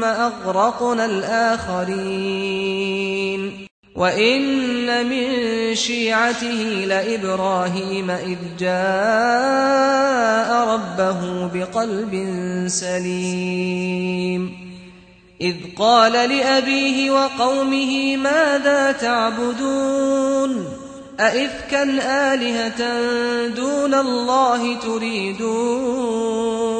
ثم أغرقنا الآخرين. وإن من شيعته لإبراهيم إذ جاء ربه بقلب سليم. إذ قال لأبيه وقومه ماذا تعبدون؟ أئفكا آلهة دون الله تريدون؟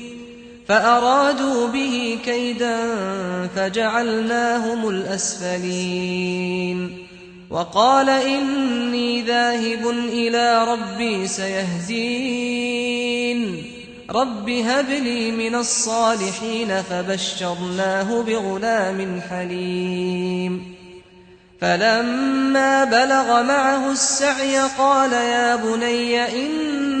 فأرادوا به كيدا فجعلناهم الأسفلين وقال إني ذاهب إلى ربي سيهزين رب هب لي من الصالحين فبشرناه بغلام حليم فلما بلغ معه السعي قال يا بني إن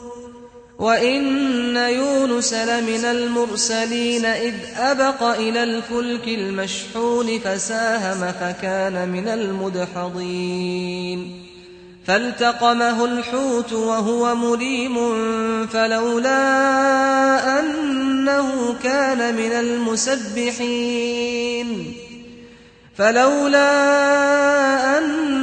وإن يونس لمن المرسلين إذ أبق إلى الفلك المشحون فساهم فكان من المدحضين فالتقمه الحوت وهو مريم فلولا أنه كان من المسبحين فلولا أنه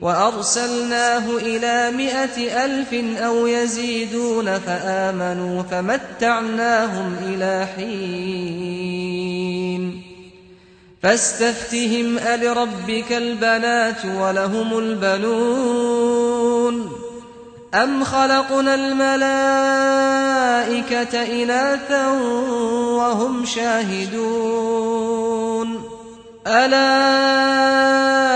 وأرسلناه إلى مئة ألف أو يزيدون فآمنوا فمتعناهم إلى حين فاستفتهم ألربك البنات ولهم البنون أم خلقنا الملائكة إناثا وهم شاهدون ألا